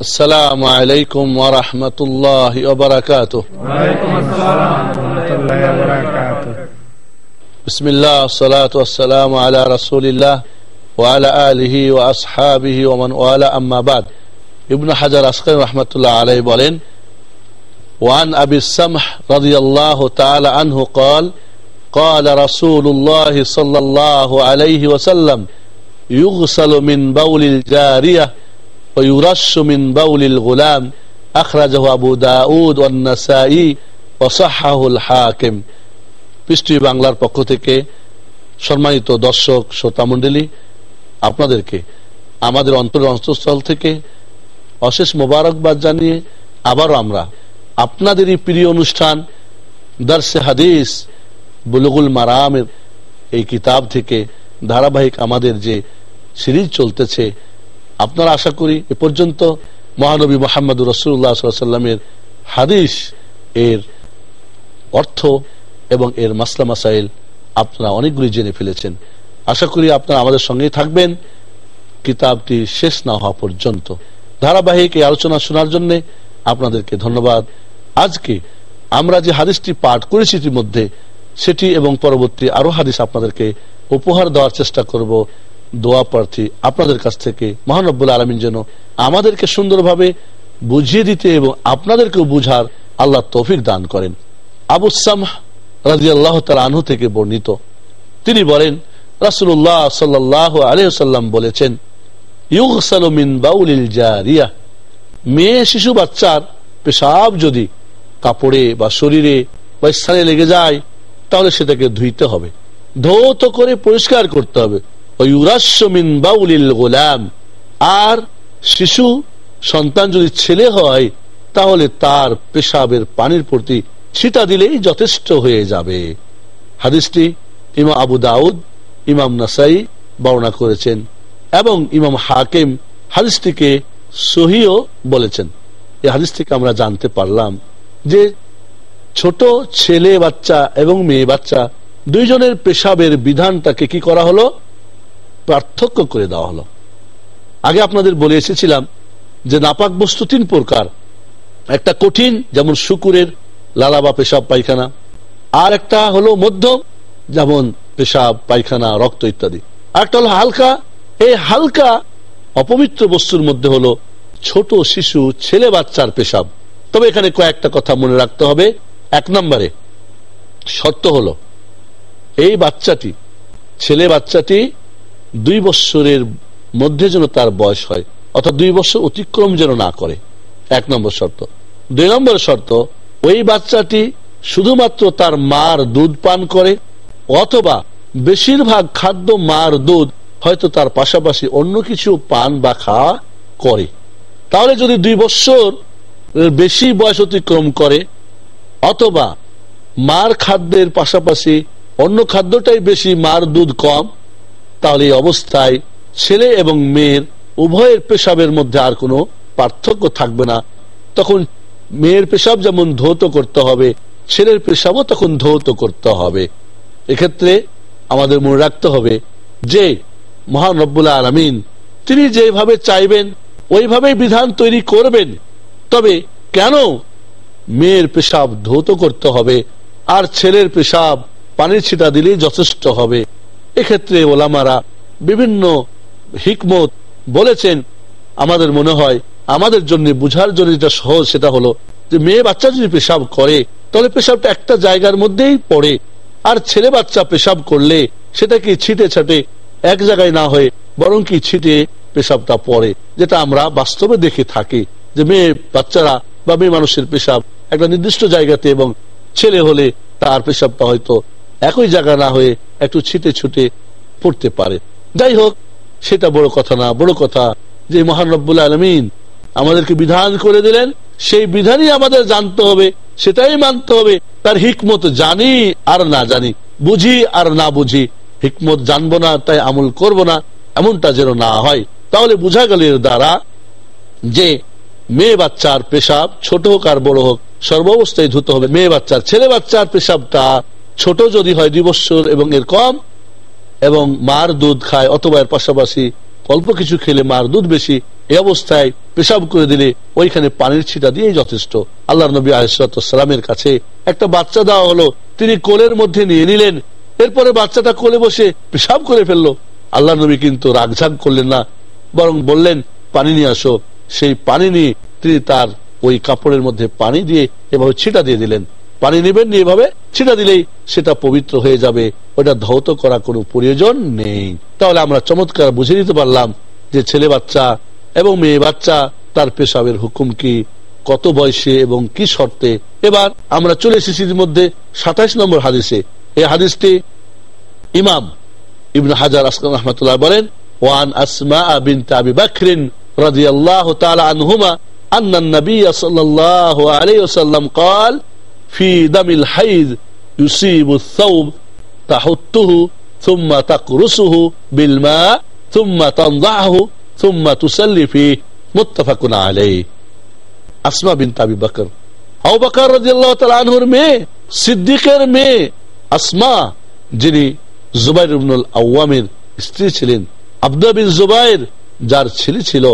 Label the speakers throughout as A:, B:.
A: السلام عليكم ورحمة الله وبركاته.
B: وعليكم السلام ورحمة الله وبركاته.
A: بسم الله والصلاة والسلام على رسول الله وعلى آله وأصحابه ومن والاه. أما بعد ابن حجر أسقر رحمة الله عليه بولين. وعن أبي السمح رضي الله تعالى عنه قال قال رسول الله صلى الله عليه وسلم يغسل من بول الجارية ويرش من بول الغلام أخرجه أبو داود والنسائي وصحه الحاكم পৃষ্টি বাংলার পক্ষ থেকে সম্মানিত দর্শক শ্রোতামণ্ডলী আপনাদেরকে আমাদের অন্তর অন্তঃস্থল থেকে অশেষ মোবারকবাদ জানিয়ে আবারও আমরা আপনাদেরই প্রিয় অনুষ্ঠান দার্সে হাদিস বুলুগুল মারামের এই কিতাব থেকে ধারাবাহিক আমাদের যে সিরিজ চলতেছে আপনারা আশা করি এ পর্যন্ত মহানবী মোহাম্মদ রসুল্লাহ সাল্লামের হাদিস এর অর্থ এবং এর মাসলা মাসাইল আপনারা অনেকগুলি জেনে ফেলেছেন। আশা করি আপনারা আমাদের সঙ্গেই থাকবেন। কিতাবটি শেষ না হওয়া পর্যন্ত। ধারাবাহিক এই আলোচনা শোনার জন্য আপনাদেরকে ধন্যবাদ। আজকে আমরা যে হাদিসটি পাঠ করেছি ইতিমধ্যে, সেটি এবং পরবর্তী আরও হাদিস আপনাদেরকে উপহার দেওয়ার চেষ্টা করব। দোয়া প্রার্থী আপনাদের কাছ থেকে মহানব্বুল আলমিন যেন আমাদেরকে সুন্দরভাবে বুঝিয়ে দিতে এবং আপনাদেরকেও বুঝার আল্লাহ তৌফিক দান করেন। আবু সামহ রাজি আল্লাহ আনহু থেকে বর্ণিত। তিনি বলেন রাসুল্লাহ সাল্লাহ আলহাম বলেছেন মেয়ে শিশু বাচ্চার পেশাব যদি কাপড়ে বা শরীরে বা স্থানে লেগে যায়, তাহলে সেটাকে ধুইতে হবে। ধৌত করে পরিষ্কার করতে হবে। গোলাম আর শিশু, সন্তান যদি ছেলে হয়, তাহলে তার পেশাবের পানির প্রতি ছিটা দিলেই যথেষ্ট হয়ে যাবে। হাদিসটি ইমাম আবু দাউদ, ইমাম নাসাই বর্ণনা করেছেন এবং ইমাম হাকিম হাদিসটিকে সহিও বলেছেন। এই হাদিস থেকে আমরা জানতে পারলাম যে ছোট ছেলে বাচ্চা এবং মেয়ে বাচ্চা দুইজনের পেশাবের বিধানটাকে কি করা হলো? পার্থক্য করে দেওয়া হলো। আগে আপনাদের বলে এসেছিলাম যে নাপাক বস্তু তিন প্রকার। একটা কঠিন, যেমন শুকুরের, লালা বা পেশাব পায়খানা। আর একটা হলো মধ্যম যেমন পেশাব, পায়খানা, রক্ত ইত্যাদি। একটা হলো হালকা। এই হালকা, অপবিত্র বস্তুর মধ্যে হলো ছোট শিশু, ছেলে বাচ্চার পেশাব। তবে এখানে কয়েকটা কথা মনে রাখতে হবে। এক নম্বরে, শর্ত হলো, এই বাচ্চাটি, ছেলে বাচ্চাটি দুই বৎসরের মধ্যে যেন তার বয়স হয়, অর্থাৎ দুই বছর অতিক্রম যেন না করে। এক নম্বর শর্ত। দুই নম্বর শর্ত, ওই বাচ্চাটি শুধুমাত্র তার মার দুধ পান করে, অথবা বেশিরভাগ খাদ্য মার দুধ হয়তো তার পাশাপাশি অন্য কিছু পান বা খাওয়া করে। তাহলে যদি দুই বছর বেশি বয়স অতিক্রম করে, অথবা মার খাদ্যের পাশাপাশি অন্য খাদ্যটাই বেশি মার দুধ কম তাহলে এই অবস্থায় ছেলে এবং মেয়ের উভয়ের পেশাবের মধ্যে আর কোনো পার্থক্য থাকবে না। তখন মেয়ের পেশাব যেমন ধৌত করতে হবে, ছেলের পেশাবও তখন ধৌত করতে হবে। এক্ষেত্রে আমাদের মনে রাখতে হবে যে মহানব্বুল্লাহ আলমিন তিনি যেভাবে চাইবেন, ওইভাবেই বিধান তৈরি করবেন। তবে কেন মেয়ের পেশাব ধৌত করতে হবে আর ছেলের পেশাব পানির ছিটা দিলেই যথেষ্ট হবে? এক্ষেত্রে ওলামারা বিভিন্ন হিকমত বলেছেন, আমাদের মনে হয় আমাদের জন্য বুঝার জন্য যেটা সহজ সেটা হলো যে মেয়ে বাচ্চা যদি পেশাব করে, তাহলে পেশাবটা একটা জায়গার মধ্যেই পড়ে। আর ছেলে বাচ্চা পেশাব করলে সেটা কি ছিটে ছাটে এক জায়গায় না হয়ে বরং কি ছিটে পেশাবটা পড়ে, যেটা আমরা বাস্তবে দেখে থাকি যে মেয়ে বাচ্চারা বা মেয়ে মানুষের পেশাব একটা নির্দিষ্ট জায়গাতে এবং ছেলে হলে তার পেশাবটা হয়তো একই জায়গা না হয়ে একটু ছিটে ছুটে পড়তে পারে। যাই হোক, সেটা বড় কথা না, বড় কথা যে মহান রব্বুল আলমিন আমাদেরকে বিধান করে দিলেন, সেই বিধানই আমাদের জানতে হবে, সেটাই মানতে হবে। তার হিকমত জানি আর না জানি, বুঝি আর না বুঝি, হিকমত জানব না তাই আমল করব না, এমনটা যেন না হয়। তাহলে বুঝা গেল এর দ্বারা যে মেয়ে বাচ্চার পেশাব ছোট হোক আর বড় হোক, সর্বাবস্থায় ধুতে হবে। মেয়ে বাচ্চার, ছেলে বাচ্চার পেশাবটা ছোট যদি হয় দুই এবং এর কম, এবং মার দুধ খায় অথবা এর পাশাপাশি অল্প কিছু খেলে মার দুধ বেশি, এই অবস্থায় পেশাব করে দিলে ওইখানে পানির ছিটা দিয়েই যথেষ্ট। আল্লাহ নবী আলিসালামের কাছে একটা বাচ্চা দেওয়া হলো, তিনি কোলের মধ্যে নিয়ে নিলেন, এরপরে বাচ্চাটা কোলে বসে পেশাব করে ফেলল। আল্লাহ নবী কিন্তু রাগঝাগ করলেন না, বরং বললেন, পানি নিয়ে আসো। সেই পানি নিয়ে তিনি তার ওই কাপড়ের মধ্যে পানি দিয়ে এভাবে ছিটা দিয়ে দিলেন। পানি নেবেন এভাবে ছিটা দিলেই সেটা পবিত্র হয়ে যাবে ওটা ধৌত করা কোনো প্রয়োজন নেই তাহলে আমরা চমৎকার বুঝে দিতে পারলাম যে ছেলে বাচ্চা এবং মেয়ে বাচ্চা তার পেশাবের হুকুম কি কত বয়সে এবং কি শর্তে এবার আমরা চলে এসেছি মধ্যে সাতাইশ নম্বর হাদিসে এই হাদিসটি ইমাম ইবন হাজার আসলাম রহমতুল্লাহ বলেন ওয়ান আসমা বিন তাবি বাকরিন রাদিয়াল্লাহু তাআলা আনহুমা أن النبي صلى الله عليه وسلم قال في دم الحيض يصيب الثوب تحطه ثم تقرصه بالماء ثم تنضعه ثم تسلي فيه متفق عليه আসমা বিন তাবি বকর আবু বকর রাদিয়াল্লাহু তাআলা আনহুর মেয়ে সিদ্দিকের মেয়ে আসমা যিনি জুবাইর ইবনুল আওয়ামের স্ত্রী ছিলেন আব্দুল বিন জুবাইর যার ছেলে ছিল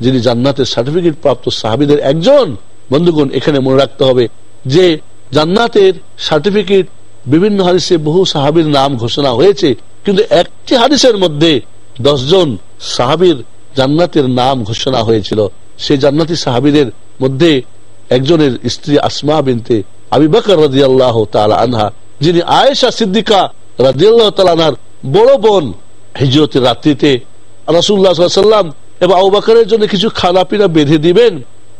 A: যিনি জান্নাতের সার্টিফিকেট প্রাপ্ত সাহাবিদের একজন বন্ধুগণ এখানে মনে রাখতে হবে যে জান্নাতের সার্টিফিকেট, বিভিন্ন হাদিসে বহু সাহাবির নাম ঘোষণা হয়েছে, কিন্তু একটি হাদিসের মধ্যে দশজন সাহাবির জান্নাতের নাম ঘোষণা হয়েছিল। সেই জান্নাতি সাহাবিদের মধ্যে একজনের স্ত্রী আসমা বিনতে আবি বকর রাজি আল্লাহ আনহা, যিনি আয়েশা সিদ্দিকা রাজি আল্লাহ তালানার বড় বোন হিজরতের রাত্রিতে রাসুল্লাহ সাল্লাম এবং আবাকারের জন্য কিছু খানা পিনা বেঁধে দিবেন,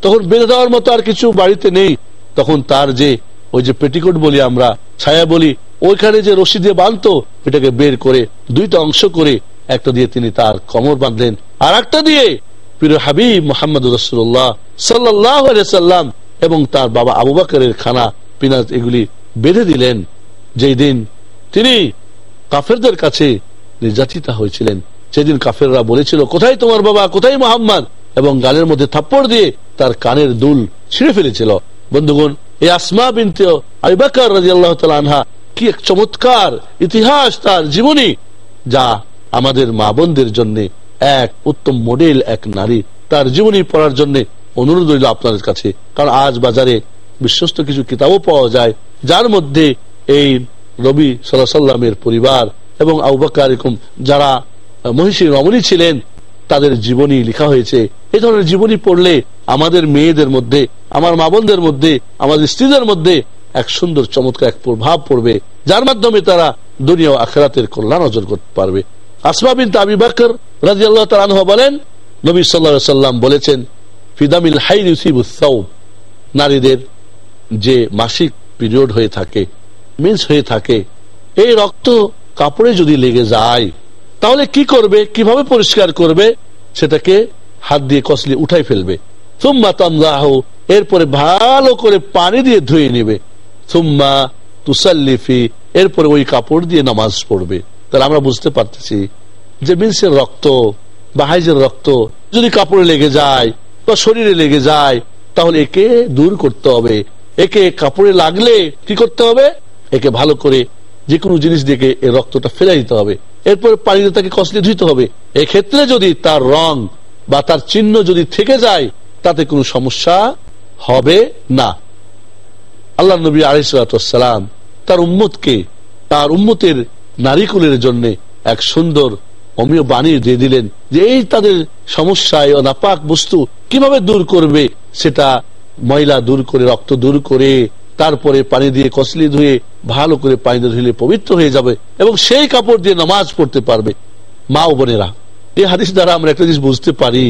A: তখন বেঁধে দেওয়ার মতো আর কিছু বাড়িতে নেই। তখন তার যে ওই যে পেটিকোট বলি আমরা, ছায়া বলি, ওইখানে যে রশি দিয়ে বাঁধতো, এটাকে বের করে দুইটা অংশ করে একটা দিয়ে তিনি তার কমর বাঁধলেন। আর একটা দিয়ে প্রিয় হাবিব মোহাম্মদ রসুল্লাহ সাল্লাহ সাল্লাম এবং তার বাবা আবু বাকরের খানা পিনাজ এগুলি বেঁধে দিলেন। যেই দিন তিনি কাফেরদের কাছে নির্যাতিতা হয়েছিলেন। সেদিন কাফেররা বলেছিল, কোথায় তোমার বাবা? কোথায় মোহাম্মদ? এবং গালের মধ্যে থাপ্পড় দিয়ে তার কানের দুল ছিঁড়ে ফেলেছিল। বন্ধুগণ এই আসমা বিনতে রাজি আল্লাহ আনহা কি এক চমৎকার ইতিহাস তার জীবনী, যা আমাদের মা বোনদের জন্য এক উত্তম মডেল এক নারী তার জীবনী পড়ার জন্য অনুরোধ রইল আপনাদের কাছে। কারণ আজ বাজারে বিশ্বস্ত কিছু কিতাবও পাওয়া যায়, যার মধ্যে এই রবি সাল্লামের পরিবার এবং আউবাকার যারা মহিষী রমণী ছিলেন, তাদের জীবনী লেখা হয়েছে। এই ধরনের জীবনী পড়লে আমাদের মেয়েদের মধ্যে আমার মা বোনদের মধ্যে, আমাদের স্ত্রীদের মধ্যে এক সুন্দর, চমৎকার এক প্রভাব পড়বে, যার মাধ্যমে তারা দুনিয়া আখরাতের কল্যাণ অর্জন করতে পারবে। আসমা বিন তাবি বাকর রাজি আল্লাহ তালানহা বলেন, নবী সাল্লা সাল্লাম বলেছেন ফিদামিল হাই নারীদের যে মাসিক পিরিয়ড হয়ে থাকে, মিন্স হয়ে থাকে, এই রক্ত কাপড়ে যদি লেগে যায়, তাহলে কি করবে, কীভাবে পরিষ্কার করবে, সেটাকে হাত দিয়ে কসলি উঠাই ফেলবে। এরপরে ভালো করে পানি দিয়ে ধুয়ে নেবে। সুম্মা তুসাল্লিফি, এরপরে ওই কাপড় দিয়ে নামাজ পড়বে। তাহলে আমরা বুঝতে পারতেছি যে মিন্সের রক্ত বা হাইজের রক্ত যদি কাপড়ে লেগে যায় বা শরীরে লেগে যায়, তাহলে একে দূর করতে হবে। একে কাপড়ে লাগলে কি করতে হবে? একে ভালো করে যে কোনো জিনিস দিয়ে এই রক্তটা ফেলে দিতে হবে। এরপর পানিতে তাকে কষলে ধুইতে হবে। এক্ষেত্রে যদি তার রং বা তার চিহ্ন যদি থেকে যায়, তাতে কোনো সমস্যা হবে না। আল্লাহ নবী আলিসালাম তার উম্মতকে, তার উম্মতের নারীকুলের জন্য এক সুন্দর অমীয় বাণী দিয়ে দিলেন যে এই তাদের সমস্যায় নাপাক বস্তু কীভাবে দূর করবে, সেটা ময়লা দূর করে, রক্ত দূর করে, তারপরে পানি দিয়ে কসলি ধুয়ে, ভালো করে পানি ধুলে পবিত্র হয়ে যাবে এবং সেই কাপড় দিয়ে নামাজ পড়তে পারবে। মা ও বোনেরা, এই হাদিস দ্বারা আমরা একটা জিনিস বুঝতে পারি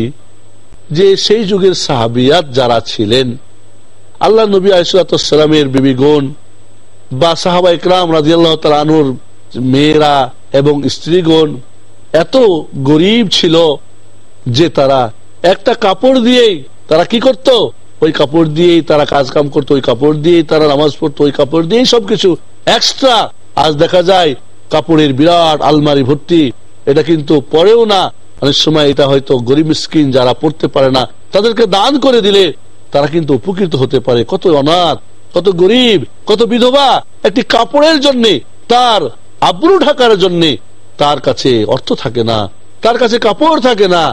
A: যে সেই যুগের সাহাবিয়াত যারা ছিলেন, আল্লাহ নবী আসালামের বিবিগণ বা সাহাবা ইকরাম রাজিয়াল্লাহ তালানুর মেয়েরা এবং স্ত্রীগণ এত গরিব ছিল যে তারা একটা কাপড় দিয়েই তারা কি করত? ওই কাপড় দিয়েই তারা কাজ কাম করতো, ওই কাপড় দিয়েই তারা নামাজ পড়তো, ওই কাপড় দিয়েই সবকিছু। এক্সট্রা আজ দেখা যায় কাপড়ের বিরাট আলমারি ভর্তি, এটা কিন্তু পরেও না। অনেক সময় এটা হয়তো গরিব স্কিন যারা পড়তে পারে না, তাদেরকে দান করে দিলে তারা কিন্তু উপকৃত হতে পারে। কত অনাথ, কত গরিব, কত বিধবা, একটি কাপড়ের জন্য, তার আব্রু ঢাকার জন্য তার কাছে অর্থ থাকে না, তার কাছে কাপড় থাকে না।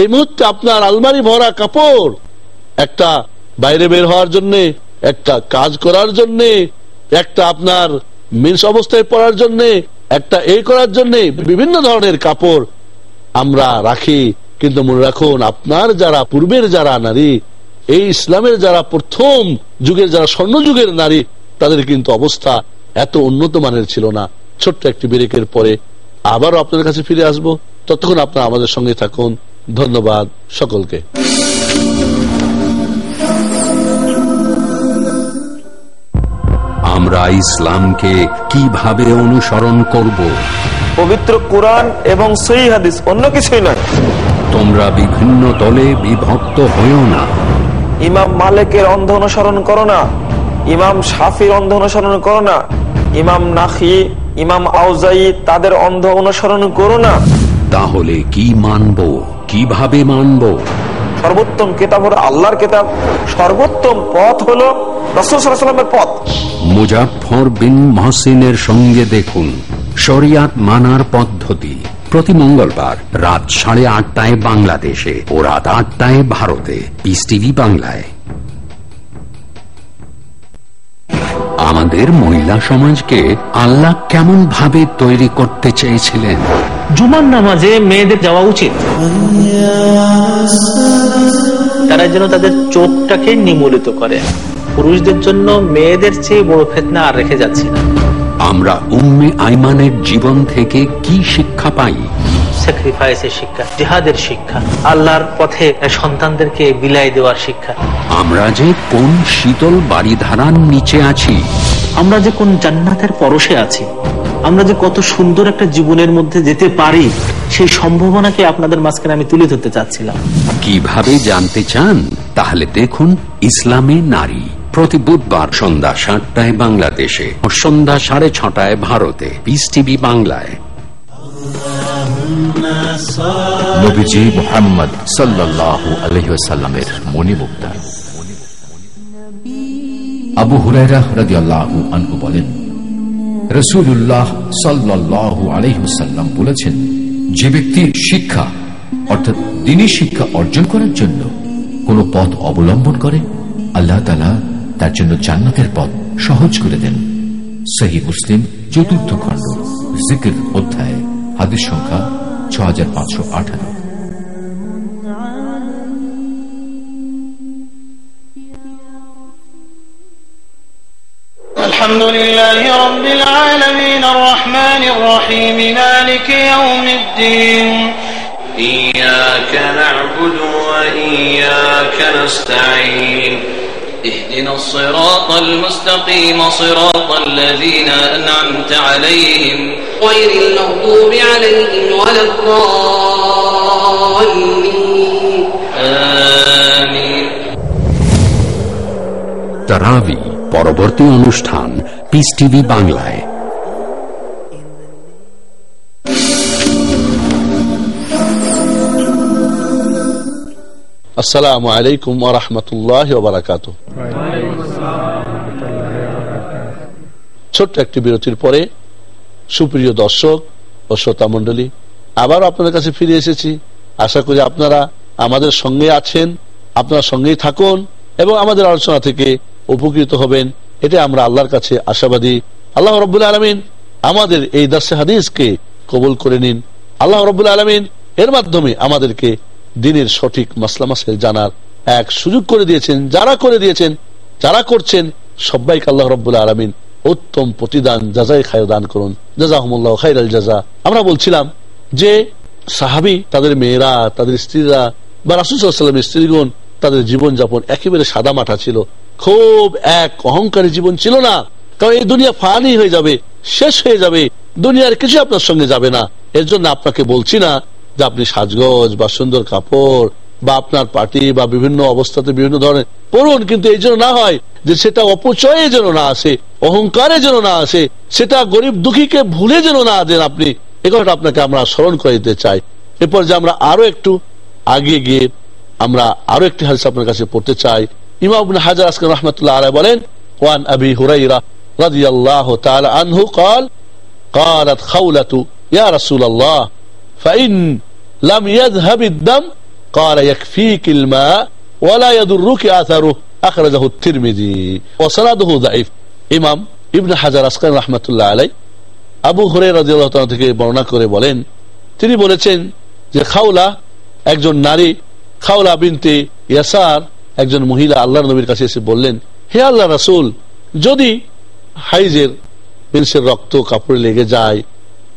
A: এই মুহূর্তে আপনার আলমারি ভরা কাপড়, একটা বাইরে বের হওয়ার জন্য, একটা কাজ করার জন্য, একটা আপনার মিন্স অবস্থায় পড়ার জন্য, একটা এই করার জন্য, বিভিন্ন ধরনের কাপড় আমরা রাখি। কিন্তু মনে রাখুন, আপনার যারা পূর্বের যারা নারী, এই ইসলামের যারা প্রথম যুগের যারা স্বর্ণ যুগের নারী, তাদের কিন্তু অবস্থা এত উন্নত মানের ছিল না। ছোট্ট একটি ব্রেকের পরে আবারও আপনাদের কাছে ফিরে আসব। ততক্ষণ আপনারা আমাদের সঙ্গে থাকুন। ধন্যবাদ সকলকে।
C: আমরা ইসলামকে কীভাবে অনুসরণ করব?
D: পবিত্র কোরআন এবং সই হাদিস অন্য কিছুই নয়।
C: তোমরা বিভিন্ন দলে বিভক্ত হয়েও না।
D: ইমাম মালিকের অন্ধ অনুসরণ করো না। ইমাম সাফির অন্ধ অনুসরণ করো না। ইমাম নাখি ইমাম আউজাই তাদের অন্ধ অনুসরণ করো না।
C: তাহলে কি মানব? কীভাবে মানব?
D: সর্বোত্তম কেতাব হলো আল্লাহর কেতাব। সর্বোত্তম পথ হলো রসুলের পথ।
C: মুজাফর বিন মহসিনের সঙ্গে দেখুন। শরিয়াত মানার পদ্ধতি। প্রতি মঙ্গলবার রাত সাড়ে আটটায় বাংলাদেশে ও রাত আটটায় ভারতে। পিস টিভি বাংলায়। আমাদের মহিলা সমাজকে আল্লাহ কেমন ভাবে তৈরি করতে চেয়েছিলেন?
E: জুমার নামাজে মেয়েদের যাওয়া উচিত। তারা যেন তাদের চোখটাকে নিমূলিত করে। পুরুষদের জন্য মেয়েদের চেয়ে বড় ফেতনা আর রেখে যাচ্ছে না।
C: আমরা উম্মে আইমানের জীবন থেকে কি শিক্ষা পাই?
E: স্যাক্রিফাইসের শিক্ষা জিহাদের শিক্ষা আল্লাহর পথে সন্তানদেরকে বিলাই দেওয়ার শিক্ষা।
C: আমরা যে কোন শীতল বাড়ি ধারার নিচে আছি?
E: আমরা যে কোন জান্নাতের পরশে আছি? আমরা যে কত সুন্দর একটা জীবনের মধ্যে যেতে পারি সেই সম্ভাবনাকে আপনাদের মাঝখানে আমি তুলে ধরতে চাচ্ছিলাম।
C: কীভাবে জানতে চান? তাহলে দেখুন ইসলামে নারী। প্রতি বুধবার সন্ধ্যা সাতটায় বাংলাদেশে ও সন্ধ্যা সাড়ে ছটায় ভারতে। পিস টিভি বাংলায়।
F: বলেছেন, যে ব্যক্তি শিক্ষা, অর্থাৎ দিনী শিক্ষা অর্জন করার জন্য কোন পথ অবলম্বন করে, আল্লাহ তাআলা তার জন্য জান্নাতের পথ সহজ করে দেন সহি মুসলিম চতুর্থ খণ্ড জিকির অধ্যায় হাদিস সংখ্যা ছ হাজার পাঁচশো আঠারো
G: الحمد لله رب العالمين الرحمن الرحيم مالك يوم الدين
H: إياك نعبد وإياك نستعين اهدنا الصراط المستقيم صراط الذين أنعمت عليهم
I: غير المغضوب عليهم ولا الضالين
H: آمين
C: তারাবি পরবর্তী অনুষ্ঠান পিস টিভি বাংলায়
A: আসসালামু আলাইকুম ওরহমতুল্লাহ বারাকাত ছোট্ট একটি বিরতির পরে সুপ্রিয় দর্শক ও শ্রোতা মন্ডলী আবার আপনাদের কাছে ফিরে এসেছি। আশা করি আপনারা আমাদের সঙ্গে আছেন, আপনারা সঙ্গেই থাকুন এবং আমাদের আলোচনা থেকে উপকৃত হবেন। এটা আমরা আল্লাহর কাছে আশাবাদী। আল্লাহ রব্বুল আলমিন আমাদের এই দাসে হাদিসকে কবুল করে নিন। আল্লাহ রব্বুল আলমিন এর মাধ্যমে আমাদেরকে দিনের সঠিক মাসলা মাসেল জানার এক সুযোগ করে দিয়েছেন, যারা করে দিয়েছেন, যারা করছেন সবাইকে আল্লাহ রব্বুল আলমিন উত্তম প্রতিদান যাজাই খায় দান করুন। জাজাহমুল্লাহ খাইর আল জাজা। আমরা বলছিলাম যে সাহাবি, তাদের মেয়েরা, তাদের স্ত্রীরা বা রাসুসাল্লামের স্ত্রীগণ, তাদের জীবন যাপন একেবারে সাদা মাঠা ছিল। খুব এক অহংকারী জীবন ছিল না। কারণ এই দুনিয়া ফানি হয়ে যাবে, শেষ হয়ে যাবে। দুনিয়ার কিছু আপনার সঙ্গে যাবে না। এর জন্য আপনাকে বলছি না যে আপনি সাজগজ বা সুন্দর কাপড় বা আপনার পার্টি বা বিভিন্ন অবস্থাতে বিভিন্ন ধরনের পড়ুন কিন্তু এই জন্য না হয় যে সেটা অপচয়ে যেন না আসে অহংকারে যেন না আসে সেটা গরিব দুঃখীকে ভুলে যেন না দেন আপনি এ কথাটা আপনাকে আমরা স্মরণ করে দিতে চাই এরপর যে আমরা আরো একটু আগে গিয়ে আমরা আরো একটি হাদিস আপনার কাছে পড়তে চাই ইমাম ইবনে হাজার আসকান রহমতুল্লাহ আলাইহি বলেন ওয়ান আবি হুরাইরা রাদিয়াল্লাহু তাআলা আনহু قال قالت خولة يا رسول الله فإن لم يذهب الدم قال يكفيك الماء ولا يضرك اثره اخرجه الترمذي وسنده ضعيف ইমাম ইবনে হাজার আসকান রহমতুল্লাহ আলাই আবু হরে রাজিয়াল্লাহ তাআলা থেকে বর্ণনা করে বলেন তিনি বলেছেন যে খাওলা একজন নারী খাওলা বিনতে ইয়াসার একজন মহিলা আল্লাহর নবীর কাছে এসে বললেন হে আল্লাহ রাসূল যদি হাইজের মেন্সের রক্ত কাপড়ে লেগে যায়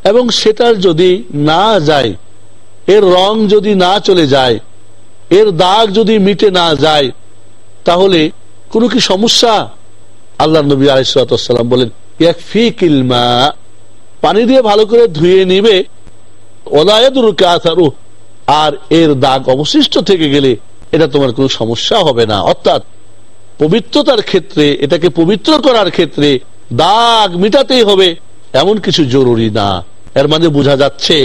A: এবং সেটার যদি না যায়, এর রং যদি না চলে যায়, এর দাগ যদি মিটে না যায়, তাহলে কোনো কি সমস্যা? আল্লাহ নবী আলাইসালাম বলেন কিলমা পানি দিয়ে ভালো করে ধুয়ে নিবে আর এর দাগ অবশিষ্ট থেকে গেলে এটা তোমার কোনো সমস্যা হবে না। অর্থাৎ পবিত্রতার ক্ষেত্রে, এটাকে পবিত্র করার ক্ষেত্রে দাগ মিটাতেই হবে। এমন কিছু জরুরি না। এর মানে বোঝা যাচ্ছে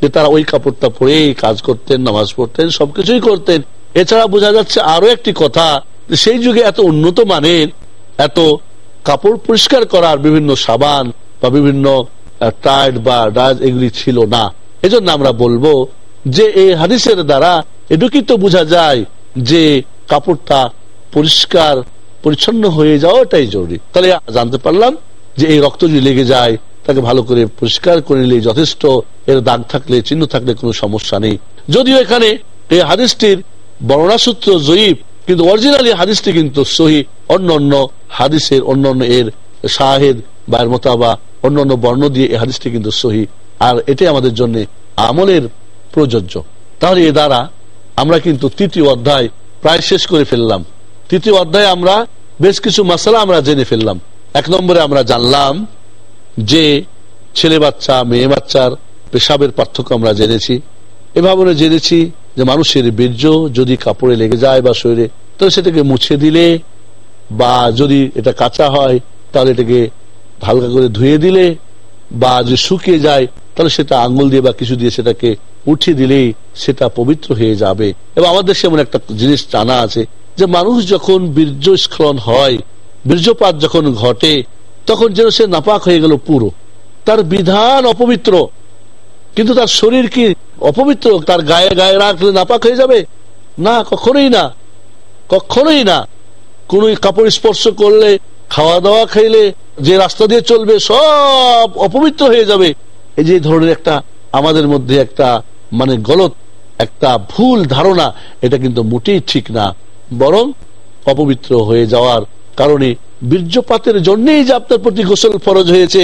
A: যে তারা ওই কাপড়টা পরে কাজ করতেন, নামাজ পড়তেন, সবকিছুই করতেন। এছাড়া বোঝা যাচ্ছে আরও একটি কথা সেই যুগে এত উন্নত মানের, এত কাপড় পরিষ্কার করার বিভিন্ন সাবান বা বিভিন্ন টাইড বা ডাজ এগুলি ছিল না। এজন্য আমরা বলব যে এই হাদিসের দ্বারা এটুকুই তো বোঝা যায় যে কাপড়টা পরিষ্কার, পরিচ্ছন্ন হয়ে যাওয়াটাই জরুরি। তাহলে জানতে পারলাম যে এই রক্ত যদি লেগে যায়, তাকে ভালো করে পরিষ্কার করে নিলে যথেষ্ট। এর দাগ থাকলে, চিহ্ন থাকলে কোনো সমস্যা নেই। যদিও এখানে এই হাদিসটির বর্ণনা সূত্র জয়ীব কিন্তু অরিজিনালি হাদিসটি কিন্তু সহি। অন্য অন্য হাদিসের, অন্য অন্য এর শাহেদ বা এর মোতাবা, অন্য অন্য বর্ণ দিয়ে এই হাদিসটি কিন্তু সহি। আর এটাই আমাদের জন্য আমলের প্রযোজ্য। তাহলে এ দ্বারা আমরা কিন্তু তৃতীয় অধ্যায় প্রায় শেষ করে ফেললাম। তৃতীয় অধ্যায়ে আমরা বেশ কিছু মশলা আমরা জেনে ফেললাম। এক নম্বরে আমরা জানলাম যে ছেলে বাচ্চা, মেয়ে বাচ্চার পেশাবের পার্থক্য আমরা জেনেছি। এভাবে জেনেছি যে মানুষের বীর্য যদি কাপড়ে লেগে যায় বা শরীরে, তাহলে সেটাকে মুছে দিলে বা যদি এটা কাঁচা হয়, তাহলে এটাকে হালকা করে ধুয়ে দিলে বা যদি শুকিয়ে যায়, তাহলে সেটা আঙ্গুল দিয়ে বা কিছু দিয়ে সেটাকে উঠিয়ে দিলেই সেটা পবিত্র হয়ে যাবে। এবং আমাদের দেশে এমন একটা জিনিস জানা আছে যে মানুষ যখন বীর্য স্খলন হয় বীর্যপাত যখন ঘটে, তখন যেন সে নাপাক হয়ে গেল পুরো। তার বিধান অপবিত্র। কিন্তু তার শরীর কি অপবিত্র? তার গায়ে গায়ে রাখলে নাপাক হয়ে যাবে? না, কখনোই না। কখনোই না। কোন কাপড় স্পর্শ করলে খাওয়া দাওয়া খাইলে, যে রাস্তা দিয়ে চলবে, সব অপবিত্র হয়ে যাবে। এই যে ধরনের একটা আমাদের মধ্যে একটা মানে গলত, একটা ভুল ধারণা, এটা কিন্তু মোটেই ঠিক না। বরং অপবিত্র হয়ে যাওয়ার কারণে বীর্যপাতের জন্যই যে আপনার প্রতি গোসল ফরজ হয়েছে,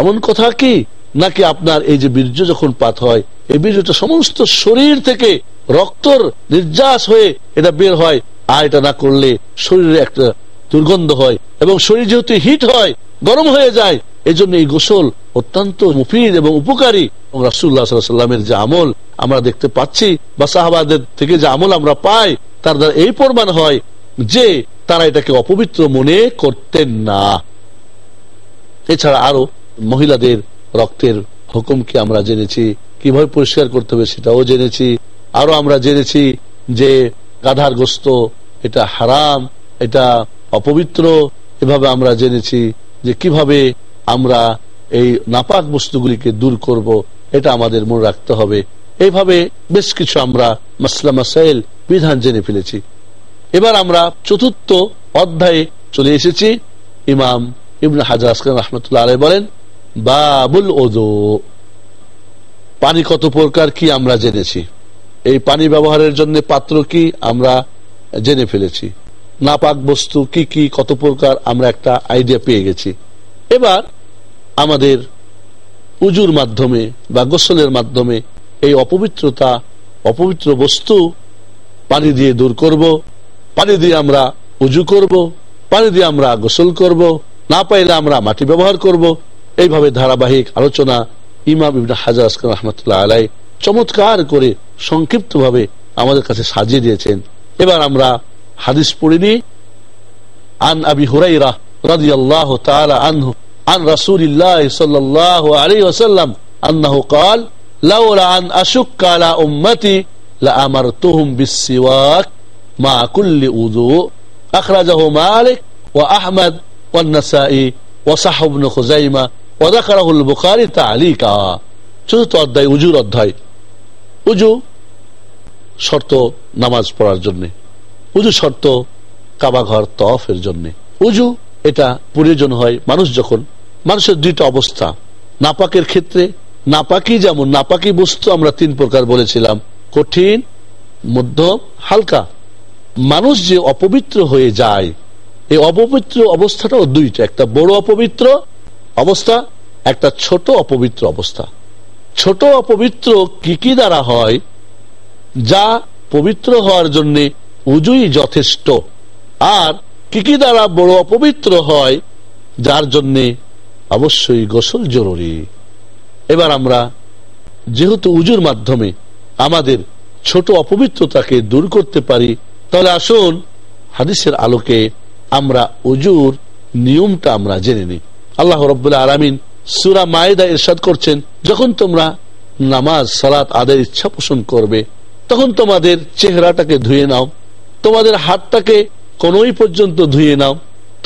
A: এমন কথা কি? নাকি আপনার এই যে বীর্য যখন পাত হয়, এই বীর্যটা সমস্ত শরীর থেকে রক্তর নির্যাস হয়ে এটা বের হয়, আর এটা না করলে শরীরে একটা দুর্গন্ধ হয় এবং শরীর যেহেতু হিট হয়, গরম হয়ে যায় এই জন্য এই গোসল অত্যন্ত মুফিদ এবং উপকারী। রাসুল্লাহ সাল্লামের যে আমল আমরা দেখতে পাচ্ছি, বা সাহাবাদের থেকে যে আমল আমরা পাই, তার দ্বারা এই প্রমাণ হয় যে তারা এটাকে অপবিত্র মনে করতেন না। এছাড়া আরও মহিলাদের রক্তের হুকুমকে আমরা জেনেছি, কীভাবে পরিষ্কার করতে হবে সেটাও জেনেছি। আরও আমরা জেনেছি যে গাধার গোস্ত, এটা হারাম, এটা অপবিত্র। এভাবে আমরা জেনেছি যে কীভাবে আমরা এই নাপাক বস্তুগুলিকে দূর করব, এটা আমাদের মনে রাখতে হবে। এইভাবে বেশ কিছু আমরা মাসলা মাসাইল বিধান জেনে ফেলেছি। এবার আমরা চতুর্থ অধ্যায়ে চলে এসেছি। ইমাম ইবন হাজার আসকান রহমতুল্লাহ আলাই বলেন, বাবুল ওদো পানি কত প্রকার কি আমরা জেনেছি। এই পানি ব্যবহারের জন্য পাত্র কি আমরা জেনে ফেলেছি। নাপাক বস্তু কি কি কত প্রকার আমরা একটা আইডিয়া পেয়ে গেছি। এবার আমাদের উজুর মাধ্যমে বা গোসলের মাধ্যমে এই অপবিত্রতা, অপবিত্র বস্তু পানি দিয়ে দূর করব। পানি দিয়ে আমরা উজু করব পানি দিয়ে আমরা গোসল করব না পাইলে আমরা মাটি ব্যবহার করব এইভাবে ধারাবাহিক আলোচনা ইমাম ইবনা হাজার আসকান রহমতুল্লাহ আলাই চমৎকার করে সংক্ষিপ্ত ভাবে আমাদের কাছে সাজিয়ে দিয়েছেন এবার আমরা হাদিস পড়িনি আন আবি হুরাইরা রাজি আল্লাহ আনহু عن رسول الله صلى الله عليه وسلم أنه قال لولا أن أشك على أمتي لأمرتهم بالسواك مع كل وضوء أخرجه مالك وأحمد والنسائي وصح ابن خزيمة وذكره البخاري تعليقا চতুর্থ অধ্যায় উজুর অধ্যায় উজু শর্ত নামাজ পড়ার জন্য উজু শর্ত কাবাঘর তফের জন্য উজু এটা প্রয়োজন হয় মানুষ যখন মানুষের দুইটা অবস্থা নাপাকের ক্ষেত্রে নাপাকি যেমন নাপাকি বস্তু আমরা তিন প্রকার বলেছিলাম কঠিন মধ্যম হালকা মানুষ যে অপবিত্র হয়ে যায়, এই অপবিত্র অবস্থাটাও দুইটা। একটা বড় অপবিত্র অবস্থা, একটা ছোট অপবিত্র অবস্থা। ছোট অপবিত্র কি কি দ্বারা হয়? যা পবিত্র হওয়ার জন্য উজুই যথেষ্ট। আর কি কি দ্বারা বড় অপবিত্র হয়? যার জন্য অবশ্যই গোসল জরুরি। এবার আমরা, যেহেতু উজুর মাধ্যমে আমাদের ছোট অপবিত্রতাকে দূর করতে পারি তাহলে আসুন, হাদিসের আলোকে আমরা উজুর নিয়মটা আমরা জেনে নিই। আল্লাহ রব্বুল্লাহ আলমিন সুরা মায়েদা ইরশাদ করছেন, যখন তোমরা নামাজ, সালাত আদের ইচ্ছা পোষণ করবে, তখন তোমাদের চেহারাটাকে ধুয়ে নাও, তোমাদের হাতটাকে কোনই পর্যন্ত ধুয়ে নাও,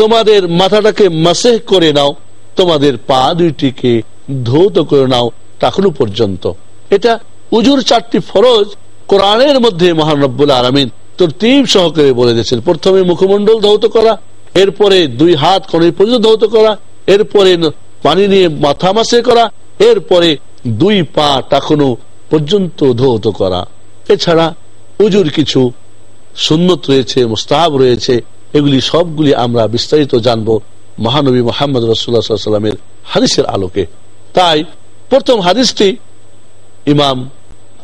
A: তোমাদের মাথাটাকে মাসেহ করে নাও, তোমাদের পা দুইটিকে ধৌত করে নাও টাকলু পর্যন্ত। এটা উজুর চারটি ফরজ কোরআনের মধ্যে মহানব্বুল আলমিন তোর তীব সহকারে বলে দিয়েছেন। প্রথমে মুখমন্ডল ধৌত করা, এরপরে দুই হাত কোনই পর্যন্ত ধৌত করা, এরপরে পানি নিয়ে মাথা মাসে করা, এরপরে দুই পা টাকনো পর্যন্ত ধৌত করা। এছাড়া উজুর কিছু সুন্নত রয়েছে, মুস্তাহাব রয়েছে, এগুলি সবগুলি আমরা বিস্তারিত জানব মহানবী মোহাম্মদ রসুল্লাহামের হাদিসের আলোকে। তাই প্রথম হাদিসটি ইমাম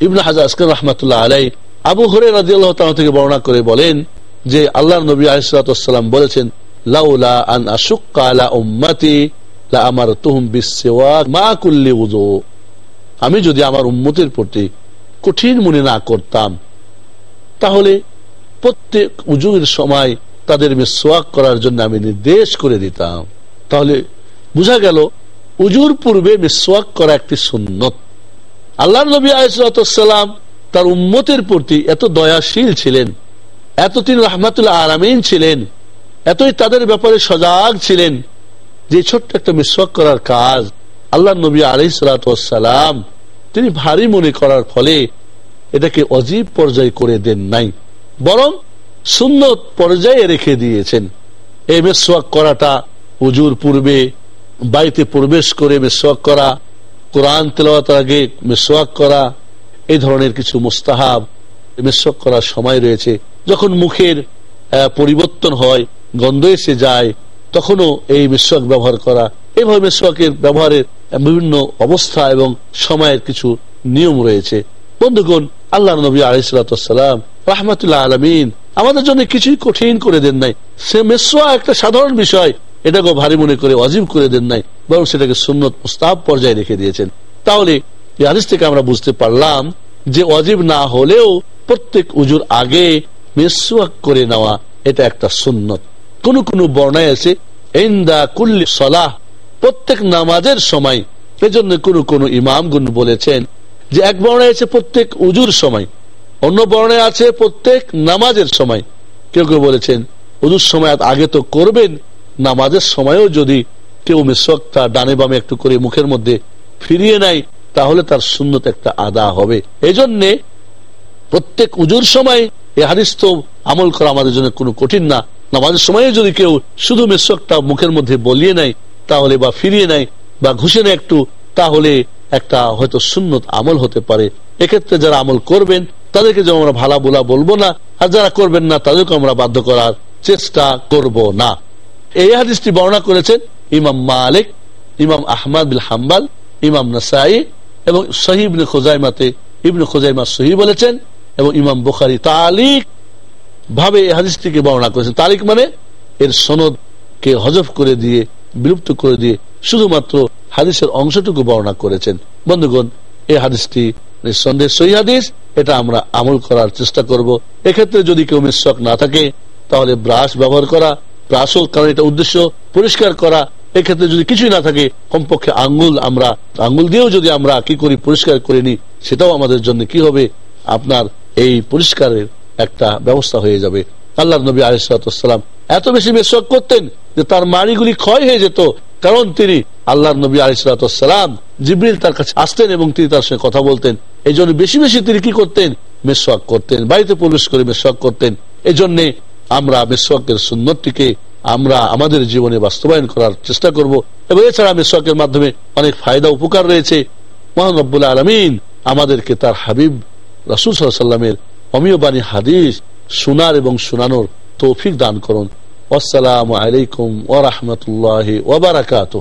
A: ইবন হাজার আসকার রহমতুল্লাহ আলাই আবু হরে রাজি আল্লাহ থেকে বর্ণনা করে বলেন যে আল্লাহ নবী আলিসাল্লাম বলেছেন আন মা কুল্লি উযু। আমি যদি আমার উম্মতের প্রতি কঠিন মনে না করতাম, তাহলে প্রত্যেক উজুর সময় তাদের মেসোয়াক করার জন্য আমি নির্দেশ করে দিতাম। তাহলে বোঝা গেল উজুর পূর্বে মেসোয়াক করা একটি সুন্নত। আল্লাহ নবী আলাইসালাম তার উম্মতের প্রতি এত দয়াশীল ছিলেন এত তিনি রহমাতুল্লাহ আরামিন ছিলেন, এতই তাদের ব্যাপারে সজাগ ছিলেন যে ছোট্ট একটা মিসওয়াক করার কাজ আল্লাহ নবী আলাইসালাম তিনি ভারী মনে করার ফলে এটাকে অজীব পর্যায়ে করে দেন নাই, বরং সুন্নত পর্যায়ে রেখে দিয়েছেন। এই মেসওয়াক করাটা উজুর পূর্বে বাড়িতে প্রবেশ করে মেসওয়াক করা, কোরআন তেলাওয়াতের আগে মেসওয়াক করা এই ধরনের কিছু মুস্তাহাব মেসওয়াক করার সময় রয়েছে। যখন মুখের পরিবর্তন হয়, গন্ধ এসে যায়, তখনও এই মেসওয়াক ব্যবহার করা। এইভাবে মেসওয়াকের ব্যবহারের বিভিন্ন অবস্থা এবং সময়ের কিছু নিয়ম রয়েছে। বন্ধুগণ আল্লাহ নবী আলাইসালাম রাহমাতুল্লাহ আলমিন আমাদের জন্য কিছুই কঠিন করে দেন নাই। সে মেসোয়া একটা সাধারণ বিষয় এটাকে ভারী মনে করে অজীব করে দেন নাই, বরং সেটাকে সুন্নত প্রস্তাব পর্যায়ে রেখে দিয়েছেন। তাহলে এই আদেশ থেকে আমরা বুঝতে পারলাম যে অজীব না হলেও প্রত্যেক উজুর আগে মেসোয়াক করে নেওয়া এটা একটা সুন্নত। কোন কোন বর্ণায় আছে, ইন্দা কুল্লি সলাহ প্রত্যেক নামাজের সময়। এজন্য কোন কোন ইমামগুন বলেছেন যে এক বর্ণায় আছে প্রত্যেক উজুর সময়, অন্য বর্ণায় আছে প্রত্যেক নামাজের সময়। কেউ কেউ বলেছেন, উজুর সময় আগে তো করবেন, নামাজের সময়ও যদি কেউ মেসকটা ডানে বামে একটু করে মুখের মধ্যে ফিরিয়ে নেয় তাহলে তার শূন্যত একটা আদা হবে। এই জন্যে প্রত্যেক উজুর সময় এ হাদিস তো আমল করা আমাদের জন্য কোনো কঠিন না। নামাজের সময়ে যদি কেউ শুধু মেসকটা মুখের মধ্যে বলিয়ে নেয়, তাহলে বা ফিরিয়ে নেয় বা ঘুষে নেয় একটু, তাহলে একটা হয়তো সুন্নত আমল হতে পারে। এক্ষেত্রে যারা আমল করবেন, তাদেরকে যেমন আমরা ভালা বোলা বলব না, আর যারা করবেন না তাদেরকে আমরা বাধ্য করার চেষ্টা করব না। এই হাদিসটি বর্ণনা করেছেন ইমাম মালিক, ইমাম আহমদ বিল হাম্বাল, ইমাম নাসাই এবং সহিবনে খোজাইমাতে ইবনে খোজাইমা সহি বলেছেন এবং ইমাম বুখারি তালিক ভাবে এই হাদিসটিকে বর্ণনা করেছেন। তালিক মানে এর সনদ কে হজফ করে দিয়ে, বিলুপ্ত করে দিয়ে শুধুমাত্র হাদিসের অংশটুকু বর্ণনা করেছেন। বন্ধুগণ, এই হাদিসটি নিঃসন্দেহ সহি হাদিস, এটা আমরা আমল করার চেষ্টা করব। এক্ষেত্রে যদি কেউ মিশ্রক না থাকে, তাহলে ব্রাশ ব্যবহার করা ব্রাশও কারণ এটা উদ্দেশ্য, পরিষ্কার করা এক্ষেত্রে যদি কিছুই না থাকে, কমপক্ষে আঙ্গুল আমরা, আঙ্গুল দিয়েও যদি আমরা কি করি, পরিষ্কার করে নিই, সেটাও আমাদের জন্য কি হবে? আপনার এই পরিষ্কারের একটা ব্যবস্থা হয়ে যাবে। আল্লাহ নবী আলিসাল্লাম এত বেশি মেসক করতেন যে তার মাড়িগুলি ক্ষয় হয়ে যেত। কারণ তিনি আল্লাহ নবী আলিসাল্লাম জিব্রিল তার কাছে আসতেন এবং তিনি তার সঙ্গে কথা বলতেন। এই জন্য বেশি বেশি তিনি কি করতেন? মেসওয়াক করতেন। বাড়িতে প্রবেশ করে মেসওয়াক করতেন। এই জন্যে আমরা মেসওয়াকের সুন্নতটিকে আমরা আমাদের জীবনে বাস্তবায়ন করার চেষ্টা করব এবং এছাড়া মেসওয়াকের মাধ্যমে অনেক ফায়দা উপকার রয়েছে। মহান রব্বুল আলমিন আমাদেরকে তার হাবিব রাসুল সাল্লামের অমীয়বাণী হাদিস শোনার এবং শোনানোর তৌফিক দান করুন। আসসালাম আলাইকুম ও রহমতুল্লাহ ওবরাকাত